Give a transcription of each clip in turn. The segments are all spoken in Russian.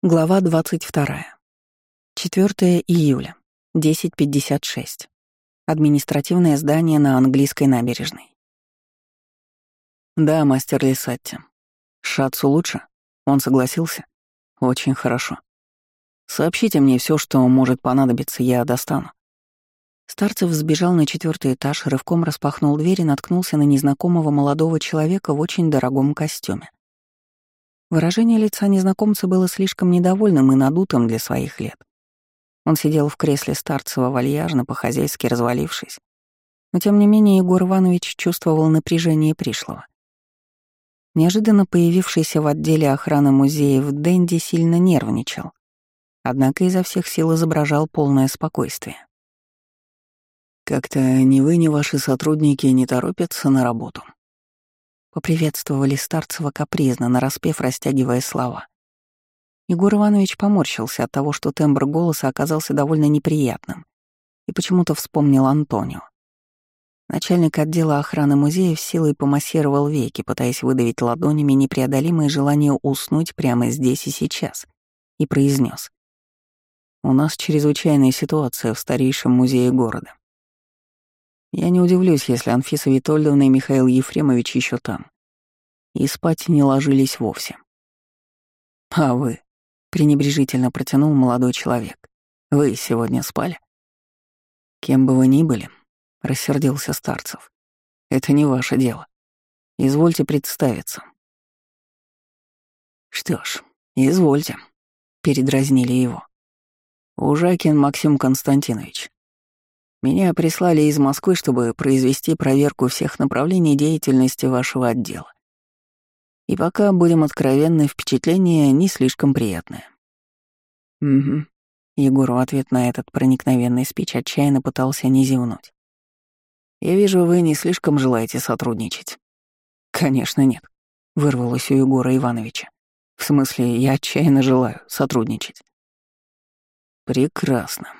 Глава 22. 4 июля. 10.56. Административное здание на английской набережной. Да, мастер Лисатти. Шатсу лучше? Он согласился? Очень хорошо. Сообщите мне все, что может понадобиться, я достану. Старцев сбежал на четвертый этаж, рывком распахнул дверь и наткнулся на незнакомого молодого человека в очень дорогом костюме. Выражение лица незнакомца было слишком недовольным и надутым для своих лет. Он сидел в кресле Старцева вальяжно, по-хозяйски развалившись. Но тем не менее Егор Иванович чувствовал напряжение пришлого. Неожиданно появившийся в отделе охраны музеев Дэнди сильно нервничал, однако изо всех сил изображал полное спокойствие. «Как-то ни вы, ни ваши сотрудники не торопятся на работу», Поприветствовали Старцева капризно, нараспев, растягивая слова. Егор Иванович поморщился от того, что тембр голоса оказался довольно неприятным, и почему-то вспомнил Антонио. Начальник отдела охраны музея в силой помассировал веки, пытаясь выдавить ладонями непреодолимое желание уснуть прямо здесь и сейчас, и произнес: «У нас чрезвычайная ситуация в старейшем музее города. Я не удивлюсь, если Анфиса Витольдовна и Михаил Ефремович еще там. И спать не ложились вовсе. А вы, пренебрежительно протянул молодой человек. Вы сегодня спали? Кем бы вы ни были, рассердился Старцев. Это не ваше дело. Извольте представиться. Что ж, извольте, передразнили его. Ужакин Максим Константинович. Меня прислали из Москвы, чтобы произвести проверку всех направлений деятельности вашего отдела. И пока, будем откровенны, впечатление не слишком приятное. Угу. Егор в ответ на этот проникновенный спич отчаянно пытался не зевнуть. «Я вижу, вы не слишком желаете сотрудничать». «Конечно нет», — вырвалось у Егора Ивановича. «В смысле, я отчаянно желаю сотрудничать». «Прекрасно»,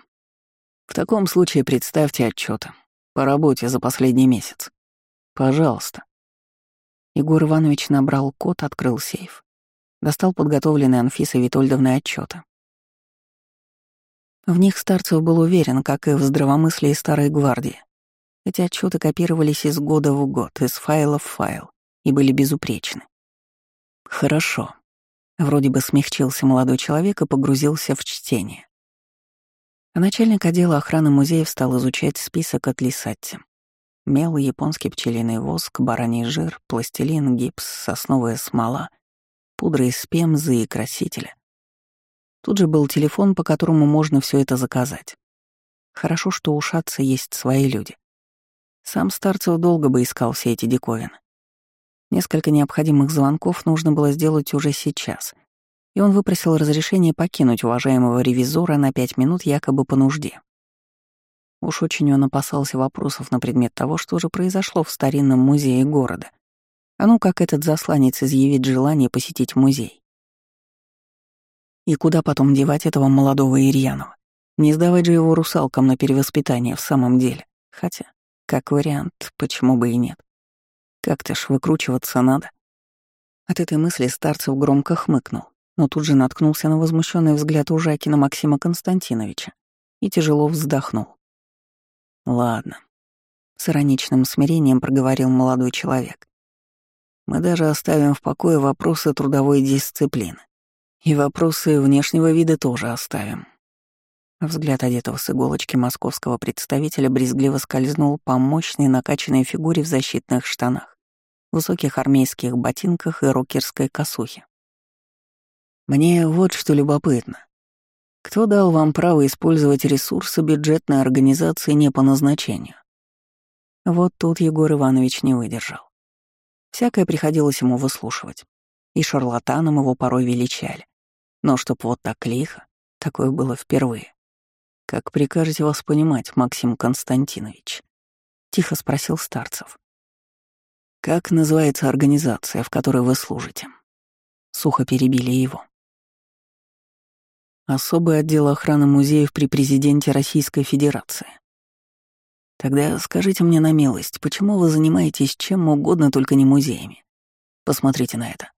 в таком случае представьте отчеты по работе за последний месяц. Пожалуйста. Егор Иванович набрал код, открыл сейф. Достал подготовленные Анфисой Витольдовной отчеты. В них Старцев был уверен, как и в здравомыслии Старой Гвардии. Эти отчеты копировались из года в год, из файла в файл, и были безупречны. Хорошо. Вроде бы смягчился молодой человек и погрузился в чтение. А начальник отдела охраны музеев стал изучать список от Лисатти. Мел, японский пчелиный воск, бараний жир, пластилин, гипс, сосновая смола, пудра из пемзы и красители. Тут же был телефон, по которому можно все это заказать. Хорошо, что у Шатца есть свои люди. Сам Старцев долго бы искал все эти диковины. Несколько необходимых звонков нужно было сделать уже сейчас — и он выпросил разрешение покинуть уважаемого ревизора на пять минут якобы по нужде. Уж очень он опасался вопросов на предмет того, что же произошло в старинном музее города. А ну как этот засланец изъявит желание посетить музей. И куда потом девать этого молодого Ирьянова? Не сдавать же его русалкам на перевоспитание в самом деле. Хотя, как вариант, почему бы и нет. Как-то ж выкручиваться надо. От этой мысли Старцев громко хмыкнул но тут же наткнулся на возмущенный взгляд Ужакина Максима Константиновича и тяжело вздохнул. «Ладно», — с ироничным смирением проговорил молодой человек. «Мы даже оставим в покое вопросы трудовой дисциплины. И вопросы внешнего вида тоже оставим». Взгляд одетого с иголочки московского представителя брезгливо скользнул по мощной накачанной фигуре в защитных штанах, высоких армейских ботинках и рокерской косухе. Мне вот что любопытно. Кто дал вам право использовать ресурсы бюджетной организации не по назначению? Вот тут Егор Иванович не выдержал. Всякое приходилось ему выслушивать. И шарлатаном его порой величали. Но чтоб вот так лихо, такое было впервые. «Как прикажете вас понимать, Максим Константинович?» — тихо спросил Старцев. «Как называется организация, в которой вы служите?» Сухо перебили его. Особый отдел охраны музеев при президенте Российской Федерации. Тогда скажите мне на милость, почему вы занимаетесь чем угодно, только не музеями? Посмотрите на это.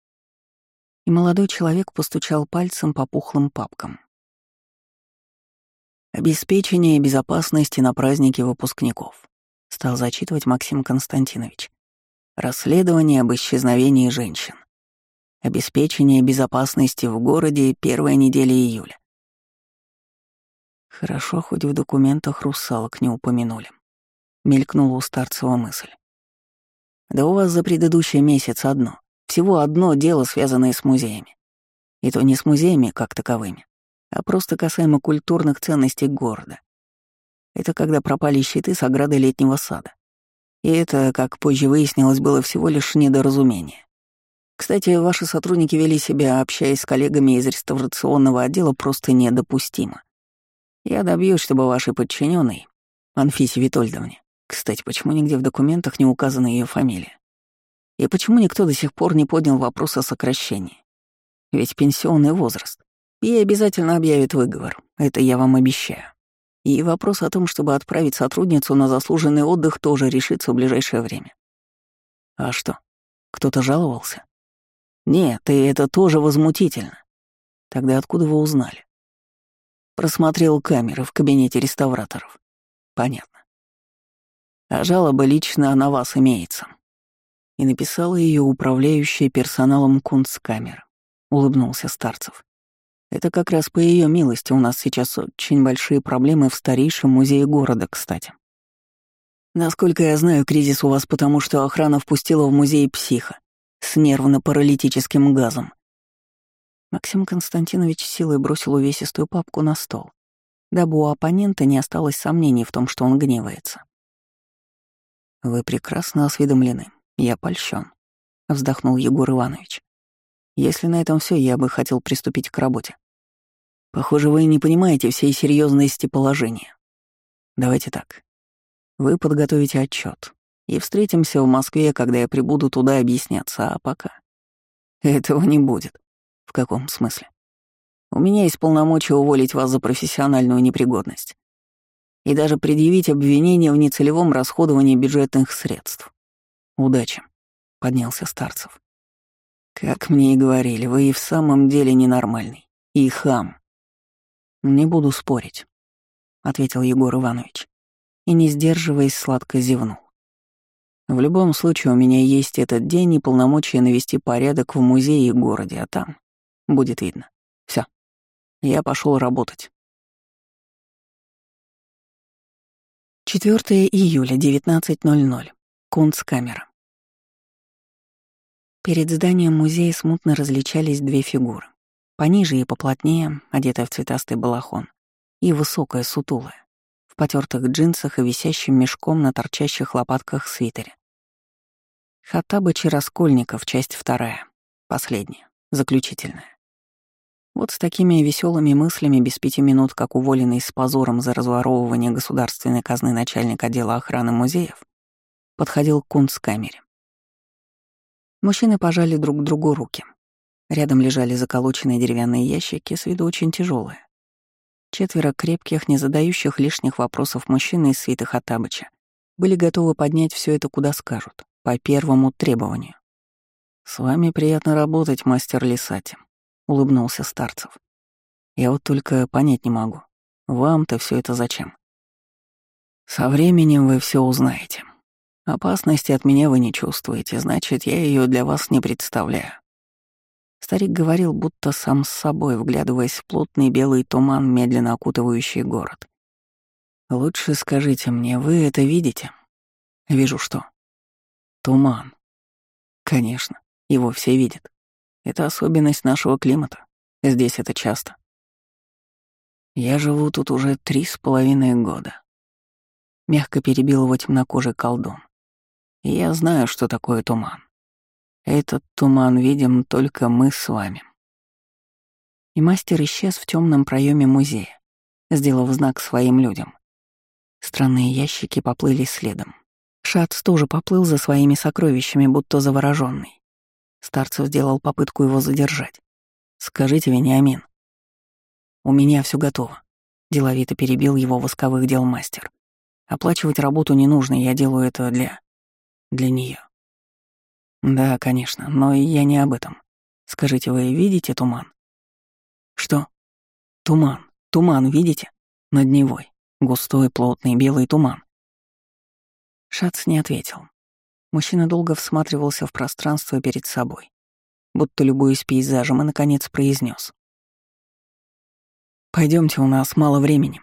И молодой человек постучал пальцем по пухлым папкам. «Обеспечение безопасности на празднике выпускников», — стал зачитывать Максим Константинович. «Расследование об исчезновении женщин. Обеспечение безопасности в городе первая неделя июля. Хорошо, хоть в документах русалок не упомянули. Мелькнула у Старцева мысль. Да у вас за предыдущий месяц одно. Всего одно дело, связанное с музеями. И то не с музеями как таковыми, а просто касаемо культурных ценностей города. Это когда пропали щиты с ограды летнего сада. И это, как позже выяснилось, было всего лишь недоразумение. Кстати, ваши сотрудники вели себя, общаясь с коллегами из реставрационного отдела, просто недопустимо. Я добьюсь, чтобы вашей подчиненной, Анфисе Витольдовне, кстати, почему нигде в документах не указана ее фамилия? И почему никто до сих пор не поднял вопрос о сокращении? Ведь пенсионный возраст. Ей обязательно объявят выговор, это я вам обещаю. И вопрос о том, чтобы отправить сотрудницу на заслуженный отдых, тоже решится в ближайшее время. А что, кто-то жаловался? Нет, и это тоже возмутительно. Тогда откуда вы узнали? Просмотрел камеры в кабинете реставраторов. Понятно. А жалоба лично на вас имеется. И написала ее управляющая персоналом кунсткамер. Улыбнулся Старцев. Это как раз по ее милости у нас сейчас очень большие проблемы в старейшем музее города, кстати. Насколько я знаю, кризис у вас потому, что охрана впустила в музей психа с нервно-паралитическим газом. Максим Константинович силой бросил увесистую папку на стол, дабы у оппонента не осталось сомнений в том, что он гневается. «Вы прекрасно осведомлены. Я польщен», — вздохнул Егор Иванович. «Если на этом все, я бы хотел приступить к работе. Похоже, вы не понимаете всей серьезности положения. Давайте так. Вы подготовите отчет, и встретимся в Москве, когда я прибуду туда объясняться, а пока... Этого не будет. В каком смысле? У меня есть полномочия уволить вас за профессиональную непригодность. И даже предъявить обвинение в нецелевом расходовании бюджетных средств. Удачи, — поднялся Старцев. Как мне и говорили, вы и в самом деле ненормальный. И хам. Не буду спорить, — ответил Егор Иванович. И, не сдерживаясь, сладко зевнул. В любом случае, у меня есть этот день и полномочия навести порядок в музее и городе, а там будет видно. Все. Я пошел работать. 4 июля, 19.00. Кунсткамера. Перед зданием музея смутно различались две фигуры. Пониже и поплотнее, одетая в цветастый балахон, и высокая, сутулая, в потертых джинсах и висящим мешком на торчащих лопатках свитере. Хаттабыч и Раскольников, часть вторая, последняя, заключительная. Вот с такими веселыми мыслями без пяти минут, как уволенный с позором за разворовывание государственной казны начальник отдела охраны музеев, подходил к кунсткамере. Мужчины пожали друг другу руки. Рядом лежали заколоченные деревянные ящики, с виду очень тяжелые. Четверо крепких, не задающих лишних вопросов мужчин из свиты Хаттабыча были готовы поднять все это куда скажут по первому требованию. «С вами приятно работать, мастер Лисати», — улыбнулся Старцев. «Я вот только понять не могу. Вам-то все это зачем?» «Со временем вы все узнаете. Опасности от меня вы не чувствуете, значит, я ее для вас не представляю». Старик говорил, будто сам с собой, вглядываясь в плотный белый туман, медленно окутывающий город. «Лучше скажите мне, вы это видите?» «Вижу что?» Туман. Конечно, его все видят. Это особенность нашего климата. Здесь это часто. Я живу тут уже три с половиной года. Мягко перебил его темнокожий колдун. И я знаю, что такое туман. Этот туман видим только мы с вами. И мастер исчез в темном проеме музея, сделав знак своим людям. Странные ящики поплыли следом. Шац тоже поплыл за своими сокровищами, будто завороженный. Старцев сделал попытку его задержать. «Скажите, Вениамин». «У меня все готово», — деловито перебил его восковых дел мастер. «Оплачивать работу не нужно, я делаю это для... для нее. «Да, конечно, но я не об этом», — Скажите, вы видите туман? Что? Туман. Туман, видите? Над Невой. Густой, плотный, белый туман. Шац не ответил. Мужчина долго всматривался в пространство перед собой, будто любуясь пейзажем, и, наконец, произнес: Пойдемте, у нас мало времени.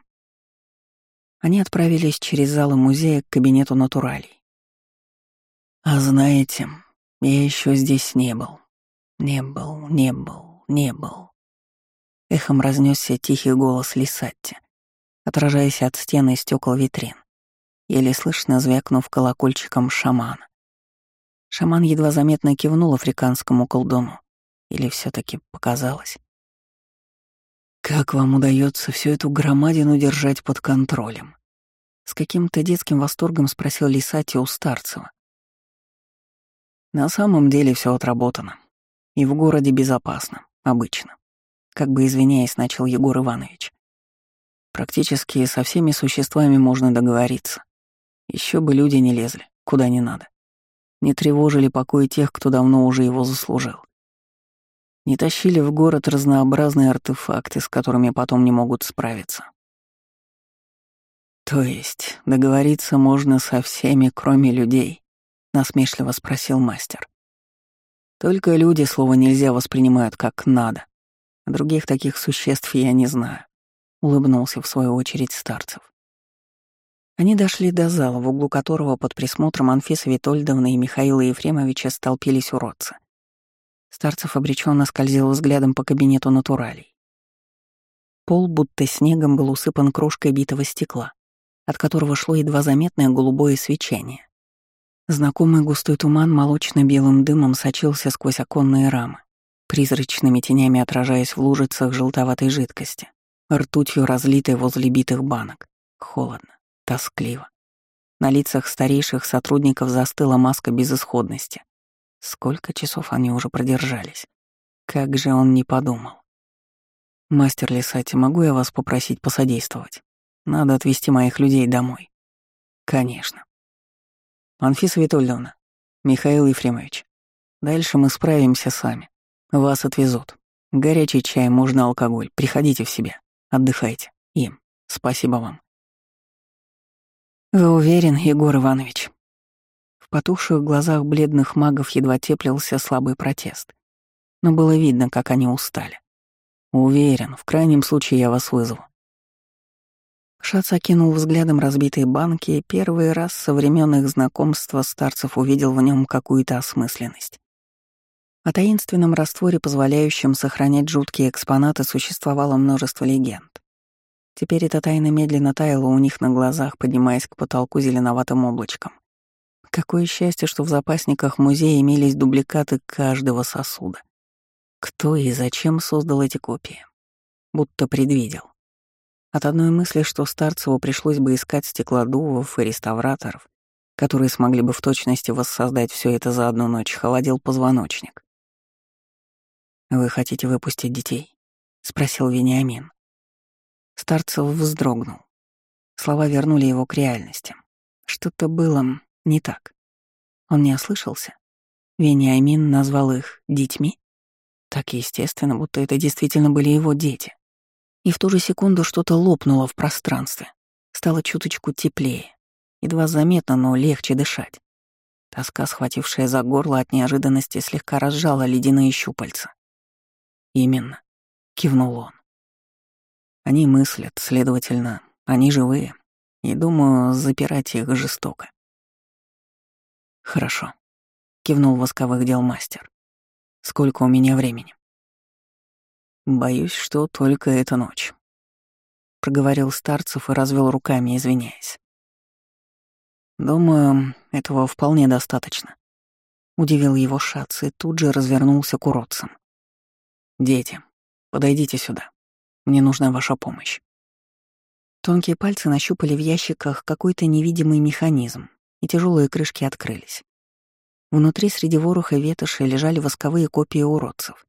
Они отправились через залы музея к кабинету натуралей. А знаете, я еще здесь не был. Не был, не был, не был. Эхом разнесся тихий голос Лисатти, отражаясь от стены и стекол витрин, еле слышно звякнув колокольчиком шамана. Шаман едва заметно кивнул африканскому колдуну. Или все таки показалось? «Как вам удается всю эту громадину держать под контролем?» С каким-то детским восторгом спросил Лисати у Старцева. «На самом деле все отработано. И в городе безопасно, обычно. Как бы извиняясь, начал Егор Иванович. Практически со всеми существами можно договориться. Еще бы люди не лезли, куда не надо не тревожили покой тех, кто давно уже его заслужил. Не тащили в город разнообразные артефакты, с которыми потом не могут справиться. То есть договориться можно со всеми, кроме людей, насмешливо спросил мастер. Только люди слово нельзя воспринимают как надо. Других таких существ я не знаю, улыбнулся в свою очередь старцев. Они дошли до зала, в углу которого под присмотром Анфисы Витольдовны и Михаила Ефремовича столпились уродцы. Старцев обреченно скользил взглядом по кабинету натуралей. Пол будто снегом был усыпан крошкой битого стекла, от которого шло едва заметное голубое свечение. Знакомый густой туман молочно-белым дымом сочился сквозь оконные рамы, призрачными тенями отражаясь в лужицах желтоватой жидкости, ртутью разлитой возле битых банок. Холодно. Тоскливо. На лицах старейших сотрудников застыла маска безысходности. Сколько часов они уже продержались? Как же он не подумал. «Мастер Лисати, могу я вас попросить посодействовать? Надо отвезти моих людей домой». «Конечно». «Анфиса Витольевна, Михаил Ефремович, дальше мы справимся сами. Вас отвезут. Горячий чай, можно алкоголь. Приходите в себя. Отдыхайте. Им. Спасибо вам». «Вы уверен, Егор Иванович?» В потухших глазах бледных магов едва теплился слабый протест. Но было видно, как они устали. «Уверен, в крайнем случае я вас вызову». Шац окинул взглядом разбитые банки и первый раз со времен их знакомства старцев увидел в нем какую-то осмысленность. О таинственном растворе, позволяющем сохранять жуткие экспонаты, существовало множество легенд. Теперь эта тайна медленно таяла у них на глазах, поднимаясь к потолку зеленоватым облачком. Какое счастье, что в запасниках музея имелись дубликаты каждого сосуда. Кто и зачем создал эти копии? Будто предвидел. От одной мысли, что Старцеву пришлось бы искать стеклодувов и реставраторов, которые смогли бы в точности воссоздать все это за одну ночь, холодил позвоночник. «Вы хотите выпустить детей?» — спросил Вениамин. Старцев вздрогнул. Слова вернули его к реальности. Что-то было не так. Он не ослышался. Вениамин назвал их «детьми». Так естественно, будто это действительно были его дети. И в ту же секунду что-то лопнуло в пространстве. Стало чуточку теплее. Едва заметно, но легче дышать. Тоска, схватившая за горло от неожиданности, слегка разжала ледяные щупальца. «Именно», — кивнул он. Они мыслят, следовательно, они живые, и, думаю, запирать их жестоко. «Хорошо», — кивнул восковых дел мастер. «Сколько у меня времени?» «Боюсь, что только эта ночь», — проговорил Старцев и развел руками, извиняясь. «Думаю, этого вполне достаточно», — удивил его Шац и тут же развернулся к уродцам. «Дети, подойдите сюда». Мне нужна ваша помощь». Тонкие пальцы нащупали в ящиках какой-то невидимый механизм, и тяжелые крышки открылись. Внутри среди вороха ветоши лежали восковые копии уродцев.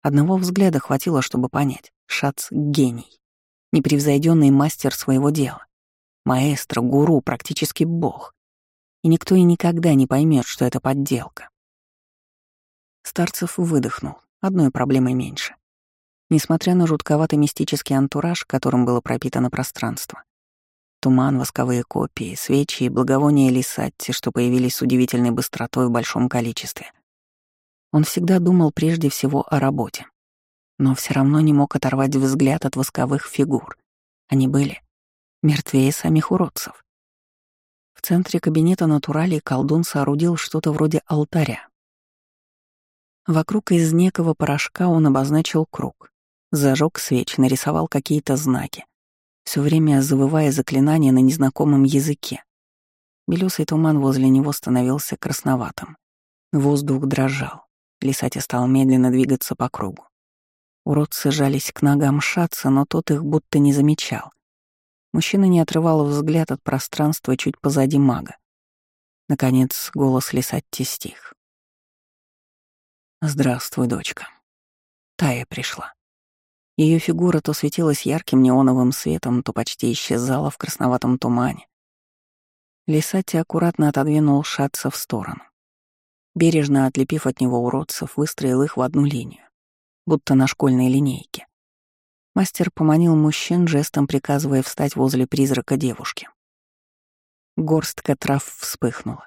Одного взгляда хватило, чтобы понять. Шац — гений. Непревзойденный мастер своего дела. Маэстро, гуру, практически бог. И никто и никогда не поймет, что это подделка. Старцев выдохнул, одной проблемой меньше. Несмотря на жутковатый мистический антураж, которым было пропитано пространство. Туман, восковые копии, свечи и благовония Лисатти, что появились с удивительной быстротой в большом количестве. Он всегда думал прежде всего о работе. Но все равно не мог оторвать взгляд от восковых фигур. Они были мертвее самих уродцев. В центре кабинета натуралей колдун соорудил что-то вроде алтаря. Вокруг из некого порошка он обозначил круг. Зажег свеч, нарисовал какие-то знаки, все время завывая заклинания на незнакомом языке. Белесый туман возле него становился красноватым. Воздух дрожал. Лисати стал медленно двигаться по кругу. Уродцы жались к ногам шатца, но тот их будто не замечал. Мужчина не отрывал взгляд от пространства чуть позади мага. Наконец голос Лисатти стих. «Здравствуй, дочка. Тая пришла». Ее фигура то светилась ярким неоновым светом, то почти исчезала в красноватом тумане. Лисати аккуратно отодвинул шатца в сторону. Бережно отлепив от него уродцев, выстроил их в одну линию, будто на школьной линейке. Мастер поманил мужчин, жестом приказывая встать возле призрака девушки. Горстка трав вспыхнула.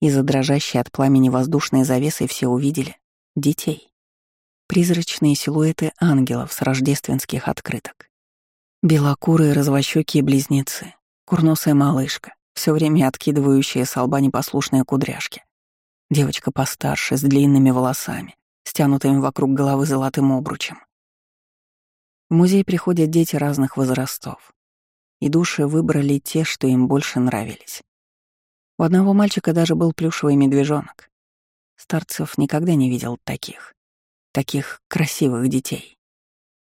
Из-за дрожащей от пламени воздушной завесы все увидели — детей. Призрачные силуэты ангелов с рождественских открыток. Белокурые развощёкие близнецы, курносая малышка, все время откидывающая с лба непослушные кудряшки. Девочка постарше, с длинными волосами, стянутыми вокруг головы золотым обручем. В музей приходят дети разных возрастов. И души выбрали те, что им больше нравились. У одного мальчика даже был плюшевый медвежонок. Старцев никогда не видел таких таких красивых детей.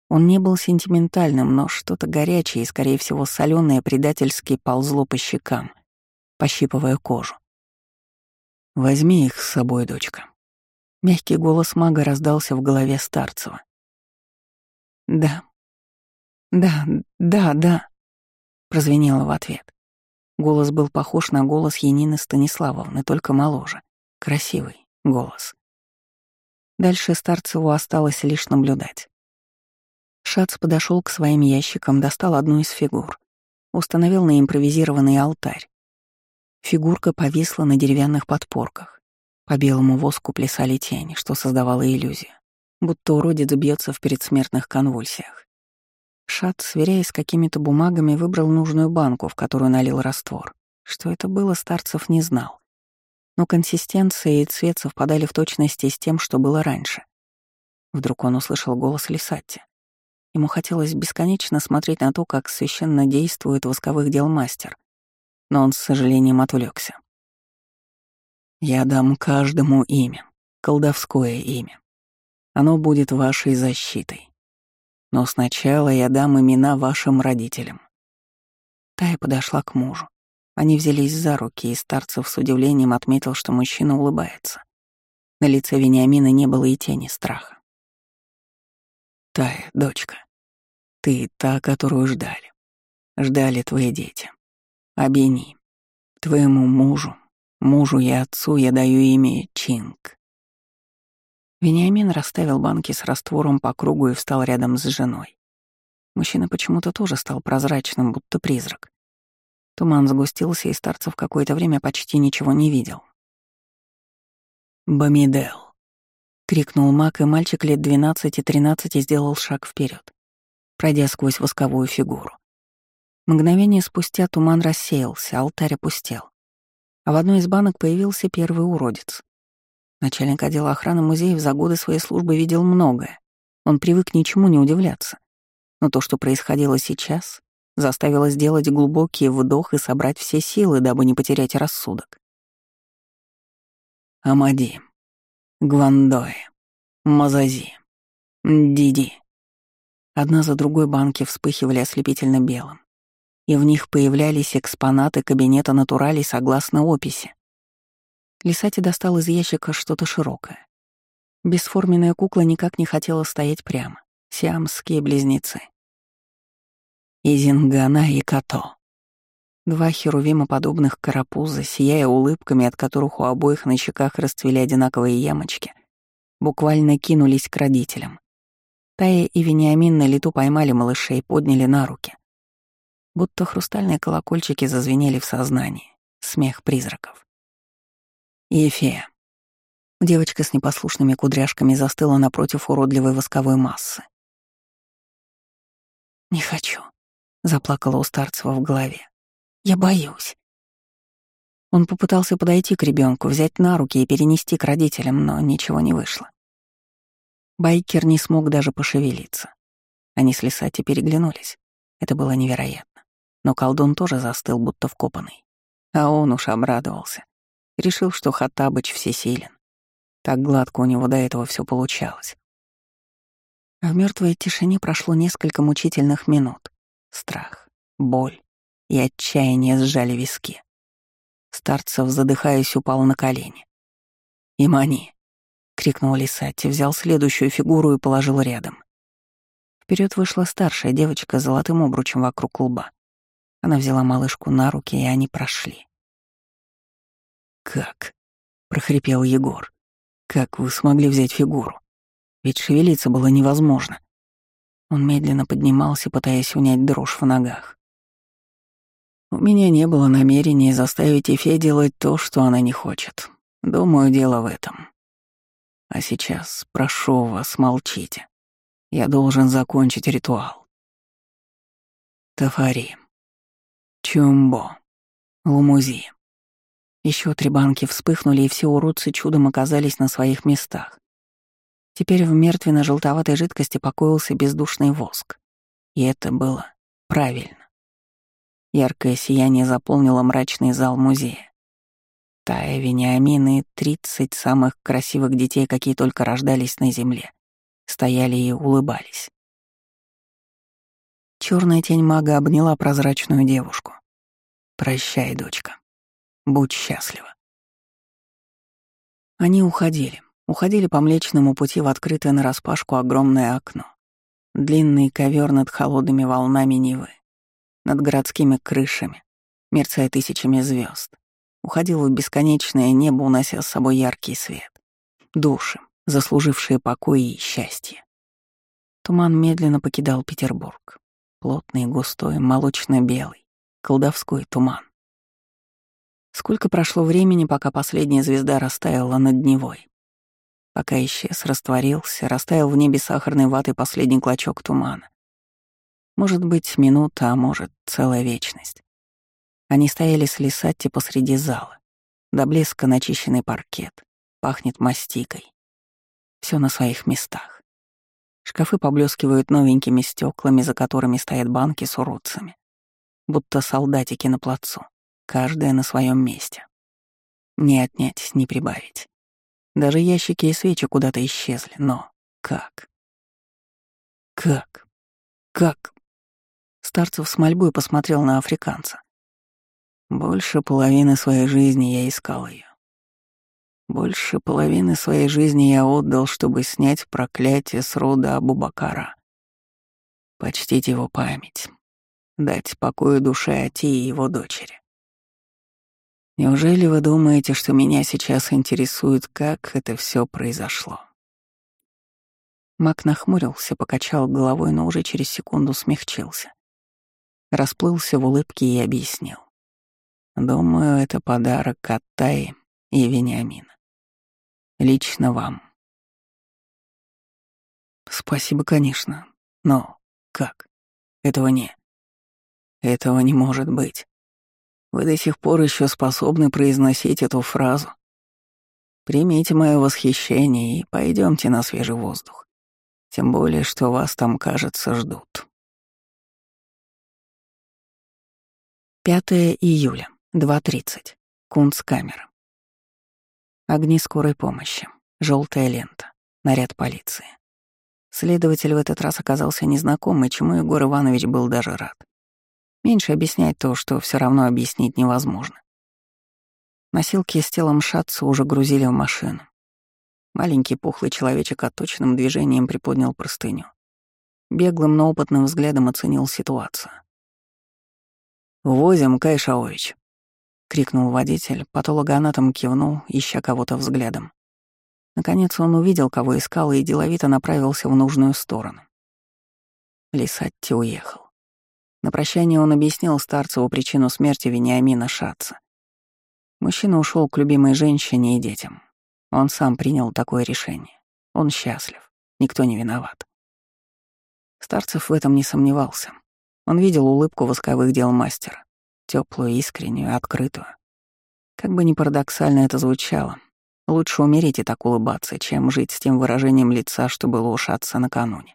Он не был сентиментальным, но что-то горячее и, скорее всего, соленое предательски ползло по щекам, пощипывая кожу. «Возьми их с собой, дочка». Мягкий голос мага раздался в голове Старцева. «Да, да, да, да», — прозвенело в ответ. Голос был похож на голос Янины Станиславовны, только моложе. Красивый голос. Дальше Старцеву осталось лишь наблюдать. Шац подошел к своим ящикам, достал одну из фигур, установил на импровизированный алтарь. Фигурка повисла на деревянных подпорках. По белому воску плясали тени, что создавало иллюзию, будто уродец бьется в предсмертных конвульсиях. Шат, сверяясь с какими-то бумагами, выбрал нужную банку, в которую налил раствор. Что это было, Старцев не знал но консистенция и цвет совпадали в точности с тем, что было раньше. Вдруг он услышал голос Лисатти. Ему хотелось бесконечно смотреть на то, как священно действует восковых дел мастер, но он с сожалением отвлекся. «Я дам каждому имя, колдовское имя. Оно будет вашей защитой. Но сначала я дам имена вашим родителям». Тая подошла к мужу. Они взялись за руки, и Старцев с удивлением отметил, что мужчина улыбается. На лице Вениамина не было и тени страха. «Тая, дочка, ты та, которую ждали. Ждали твои дети. Объяни. Твоему мужу, мужу и отцу я даю имя Чинг». Вениамин расставил банки с раствором по кругу и встал рядом с женой. Мужчина почему-то тоже стал прозрачным, будто призрак. Туман сгустился, и старцев какое-то время почти ничего не видел. «Бамидел!» — крикнул маг, и мальчик лет двенадцати-тринадцати сделал шаг вперед, пройдя сквозь восковую фигуру. Мгновение спустя туман рассеялся, алтарь опустел. А в одной из банок появился первый уродец. Начальник отдела охраны музеев за годы своей службы видел многое. Он привык ничему не удивляться. Но то, что происходило сейчас, заставила сделать глубокий вдох и собрать все силы, дабы не потерять рассудок. Амади, Гвандоэ, Мазази, Диди. Одна за другой банки вспыхивали ослепительно белым, и в них появлялись экспонаты кабинета натуралей согласно описи. Лисати достал из ящика что-то широкое. Бесформенная кукла никак не хотела стоять прямо. Сиамские близнецы. Изингана и Като. Два херувимоподобных карапуза, сияя улыбками, от которых у обоих на щеках расцвели одинаковые ямочки, буквально кинулись к родителям. Тая и Вениамин на лету поймали малышей, подняли на руки. Будто хрустальные колокольчики зазвенели в сознании. Смех призраков. Ефея. Девочка с непослушными кудряшками застыла напротив уродливой восковой массы. «Не хочу», — заплакала у Старцева в голове. «Я боюсь». Он попытался подойти к ребенку, взять на руки и перенести к родителям, но ничего не вышло. Байкер не смог даже пошевелиться. Они с Лисати переглянулись. Это было невероятно. Но колдун тоже застыл, будто вкопанный. А он уж обрадовался. Решил, что Хаттабыч всесилен. Так гладко у него до этого все получалось. В мертвой тишине прошло несколько мучительных минут. Страх, боль и отчаяние сжали виски. Старцев, задыхаясь, упал на колени. «Имани!» — крикнул Лисатти, взял следующую фигуру и положил рядом. Вперед вышла старшая девочка с золотым обручем вокруг лба. Она взяла малышку на руки, и они прошли. «Как?» — прохрипел Егор. «Как вы смогли взять фигуру? Ведь шевелиться было невозможно». Он медленно поднимался, пытаясь унять дрожь в ногах. «У меня не было намерения заставить Эфе делать то, что она не хочет. Думаю, дело в этом. А сейчас, прошу вас, молчите. Я должен закончить ритуал. Тафари. Чумбо. Лумузи. Еще три банки вспыхнули, и все уродцы чудом оказались на своих местах. Теперь в мертвенно-желтоватой жидкости покоился бездушный воск. И это было правильно. Яркое сияние заполнило мрачный зал музея. Тая, Вениамин и тридцать самых красивых детей, какие только рождались на земле, стояли и улыбались. Черная тень мага обняла прозрачную девушку. «Прощай, дочка. Будь счастлива». Они уходили. Уходили по Млечному пути в открытое нараспашку огромное окно. Длинный ковер над холодными волнами Невы. Над городскими крышами, мерцая тысячами звезд уходил в бесконечное небо, унося с собой яркий свет. Души, заслужившие покой и счастье. Туман медленно покидал Петербург. Плотный, густой, молочно-белый, колдовской туман. Сколько прошло времени, пока последняя звезда растаяла над Невой. Пока исчез, растворился, растаял в небе сахарной ваты последний клочок тумана. Может быть, минута, а может, целая вечность. Они стояли с Лисатти посреди зала. До блеска начищенный паркет. Пахнет мастикой. Все на своих местах. Шкафы поблескивают новенькими стеклами, за которыми стоят банки с уродцами. Будто солдатики на плацу. Каждая на своем месте. Не отнять, не прибавить. Даже ящики и свечи куда-то исчезли, но как? Как? Как? Старцев с мольбой посмотрел на африканца. Больше половины своей жизни я искал ее. Больше половины своей жизни я отдал, чтобы снять проклятие с рода Абубакара. Почтить его память, дать покою душе Ати и его дочери. Неужели вы думаете, что меня сейчас интересует, как это все произошло? Мак нахмурился, покачал головой, но уже через секунду смягчился. Расплылся в улыбке и объяснил. Думаю, это подарок от Таи и Вениамина. Лично вам. Спасибо, конечно. Но как? Этого не... Этого не может быть. Вы до сих пор еще способны произносить эту фразу. Примите мое восхищение и пойдемте на свежий воздух. Тем более, что вас там, кажется, ждут. 5 июля. 2.30. Кунцкамера. Огни скорой помощи. Желтая лента. Наряд полиции. Следователь в этот раз оказался незнакомый, чему Егор Иванович был даже рад. Меньше объяснять то, что все равно объяснить невозможно. Носилки с телом Шатца уже грузили в машину. Маленький пухлый человечек отточенным движением приподнял простыню. Беглым, но опытным взглядом оценил ситуацию. «Возим, Кай Шаович», — крикнул водитель, патологоанатом кивнул, ища кого-то взглядом. Наконец он увидел, кого искал, и деловито направился в нужную сторону. Лисатти уехал. На прощание он объяснил Старцеву причину смерти Вениамина Шатца. Мужчина ушел к любимой женщине и детям. Он сам принял такое решение. Он счастлив. Никто не виноват. Старцев в этом не сомневался. Он видел улыбку восковых дел мастера. теплую, искреннюю, открытую. Как бы ни парадоксально это звучало, лучше умереть и так улыбаться, чем жить с тем выражением лица, что было у Шатца накануне.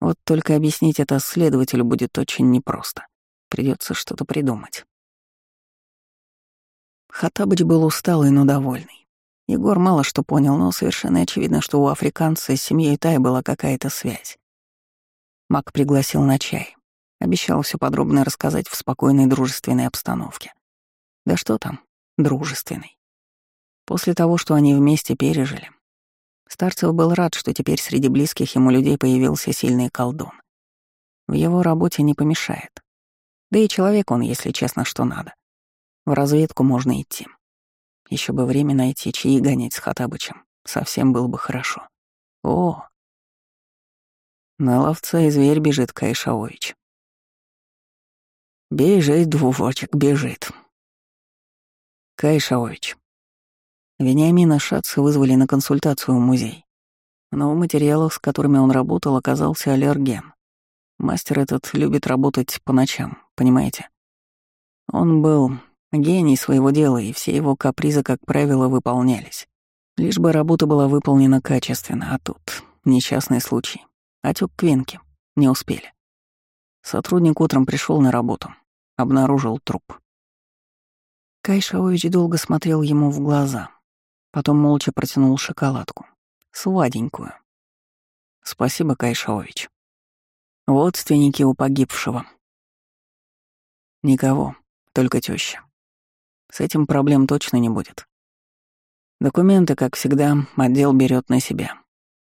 Вот только объяснить это следователю будет очень непросто. Придется что-то придумать. Хатабыч был усталый, но довольный. Егор мало что понял, но совершенно очевидно, что у африканца с семьей Тай была какая-то связь. Мак пригласил на чай. Обещал все подробно рассказать в спокойной дружественной обстановке. Да что там, дружественной. После того, что они вместе пережили, Старцев был рад, что теперь среди близких ему людей появился сильный колдун. В его работе не помешает. Да и человек он, если честно, что надо. В разведку можно идти. Еще бы время найти, чьи гонять с Хатабычем. Совсем было бы хорошо. О! На ловца и зверь бежит Кайшаович. Бежит, двувочек, бежит. Кайшаович, Вениамина Шаца вызвали на консультацию в музей. Но в материалах, с которыми он работал, оказался аллерген. Мастер этот любит работать по ночам, понимаете? Он был гений своего дела, и все его капризы, как правило, выполнялись. Лишь бы работа была выполнена качественно, а тут несчастный случай. Отек квинки. Не успели. Сотрудник утром пришел на работу. Обнаружил труп. Кайшаович долго смотрел ему в глаза, Потом молча протянул шоколадку. Сладенькую. Спасибо, Кайшович. Родственники у погибшего. Никого, только теща. С этим проблем точно не будет. Документы, как всегда, отдел берет на себя.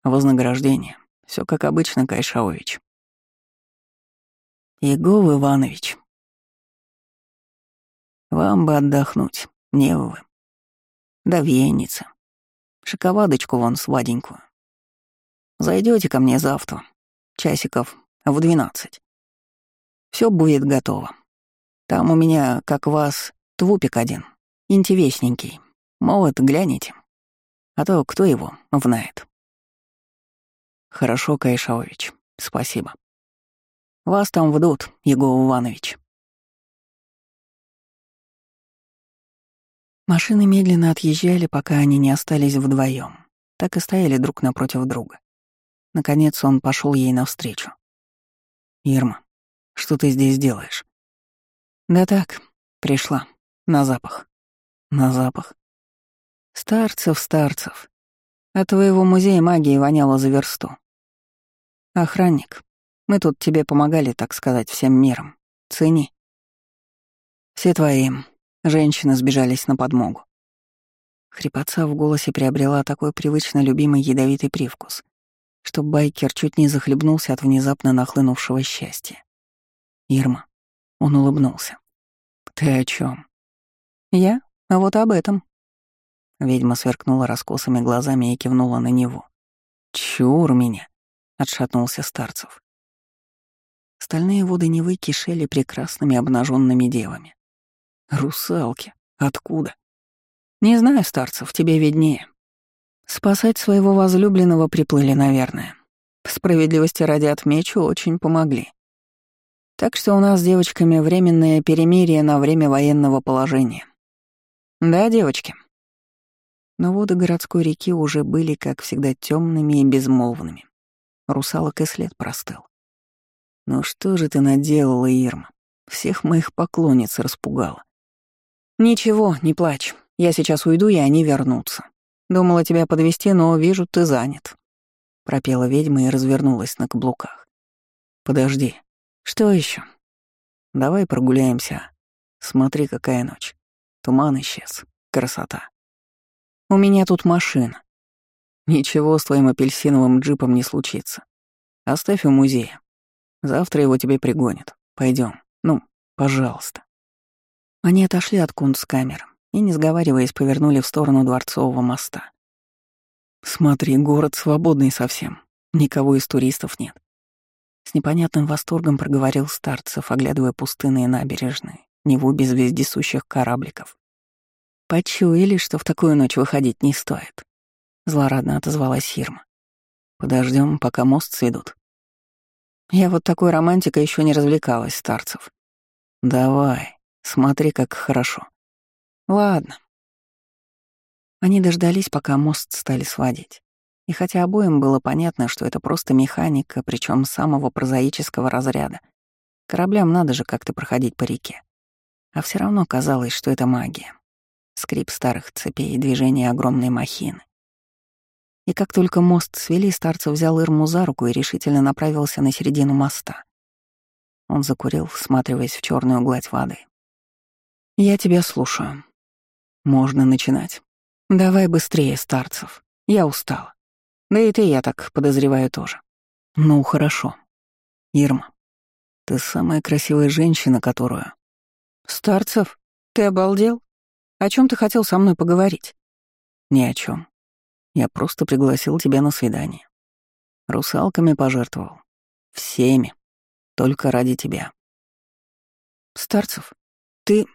Вознаграждение. Все как обычно, Кайшаович. Егов Иванович. Вам бы отдохнуть, не вы. Да венница. Шоколадочку вон сладенькую. Зайдете ко мне завтра, часиков в двенадцать. Все будет готово. Там у меня, как вас, твупик один, интересненький. Молот, гляните. А то кто его знает. Хорошо, Кайшаович, спасибо. Вас там вдут, Егор Иванович. Машины медленно отъезжали, пока они не остались вдвоем. Так и стояли друг напротив друга. Наконец он пошел ей навстречу. «Ирма, что ты здесь делаешь?» «Да так, пришла. На запах». «На запах?» «Старцев, старцев. От твоего музея магии воняло за версту. Охранник, мы тут тебе помогали, так сказать, всем миром. Цени». «Все твои. Женщины сбежались на подмогу. Хрипотца в голосе приобрела такой привычно любимый ядовитый привкус, что байкер чуть не захлебнулся от внезапно нахлынувшего счастья. «Ирма». Он улыбнулся. «Ты о чем? «Я? А вот об этом». Ведьма сверкнула раскосыми глазами и кивнула на него. «Чур меня!» — отшатнулся Старцев. Стальные воды Невы кишели прекрасными обнаженными девами. Русалки. Откуда? Не знаю, старцев, тебе виднее. Спасать своего возлюбленного приплыли, наверное. Справедливости ради отмечу, очень помогли. Так что у нас с девочками временное перемирие на время военного положения. Да, девочки? Но воды городской реки уже были, как всегда, темными и безмолвными. Русалок и след простыл. «Ну что же ты наделала, Ирма? Всех моих поклонниц распугала. «Ничего, не плачь. Я сейчас уйду, и они вернутся. Думала тебя подвести, но вижу, ты занят». Пропела ведьма и развернулась на каблуках. «Подожди. Что еще? Давай прогуляемся. Смотри, какая ночь. Туман исчез. Красота. У меня тут машина. Ничего с твоим апельсиновым джипом не случится. Оставь в музее. Завтра его тебе пригонят. Пойдем. Ну, пожалуйста. Они отошли от кунсткамер и, не сговариваясь, повернули в сторону Дворцового моста. Смотри, город свободный совсем. Никого из туристов нет. С непонятным восторгом проговорил Старцев, оглядывая пустынные набережные, Неву без вездесущих корабликов. Почуяли, что в такую ночь выходить не стоит. Злорадно отозвалась Хирма. Подождем, пока мост сведут. Я вот такой романтикой еще не развлекалась, старцев. Давай, смотри, как хорошо. Ладно. Они дождались, пока мост стали сводить. И хотя обоим было понятно, что это просто механика, причем самого прозаического разряда, кораблям надо же как-то проходить по реке. А все равно казалось, что это магия. Скрип старых цепей и движение огромной махины. И как только мост свели, старцев взял Ирму за руку и решительно направился на середину моста. Он закурил, всматриваясь в черную гладь воды. «Я тебя слушаю. Можно начинать. Давай быстрее, старцев. Я устала. Да и ты, я так подозреваю, тоже. Ну, хорошо. Ирма, ты самая красивая женщина, которую... Старцев, ты обалдел? О чем ты хотел со мной поговорить? Ни о чем. Я просто пригласил тебя на свидание. Русалками пожертвовал. Всеми. Только ради тебя. Старцев, ты...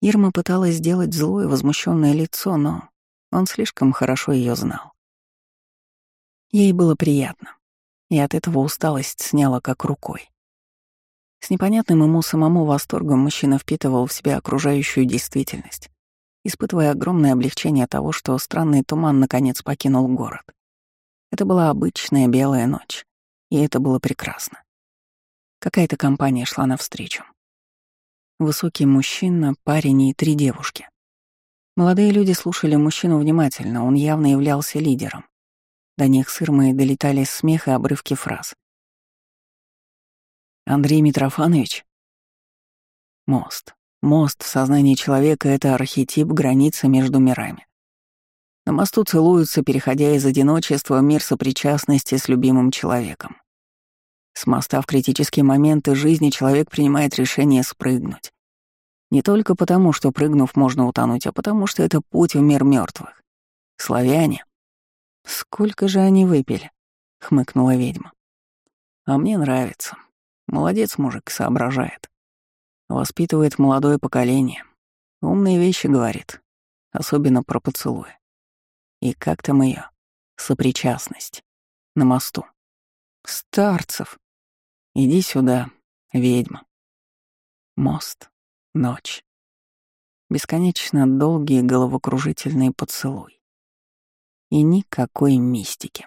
Ирма пыталась сделать злое, возмущенное лицо, но он слишком хорошо ее знал. Ей было приятно, и от этого усталость сняла как рукой. С непонятным ему самому восторгом мужчина впитывал в себя окружающую действительность, испытывая огромное облегчение того, что странный туман наконец покинул город. Это была обычная белая ночь, и это было прекрасно. Какая-то компания шла навстречу. Высокий мужчина, парень и три девушки. Молодые люди слушали мужчину внимательно, он явно являлся лидером. До них с долетали смех и обрывки фраз. «Андрей Митрофанович?» Мост. Мост в сознании человека — это архетип границы между мирами. На мосту целуются, переходя из одиночества в мир сопричастности с любимым человеком. С моста в критические моменты жизни человек принимает решение спрыгнуть. Не только потому, что прыгнув можно утонуть, а потому что это путь в мир мертвых. Славяне «Сколько же они выпили?» — хмыкнула ведьма. «А мне нравится. Молодец мужик, соображает. Воспитывает молодое поколение. Умные вещи говорит, особенно про поцелуи. И как там ее Сопричастность. На мосту. Старцев. Иди сюда, ведьма. Мост. Ночь. Бесконечно долгий головокружительный поцелуй и никакой мистики.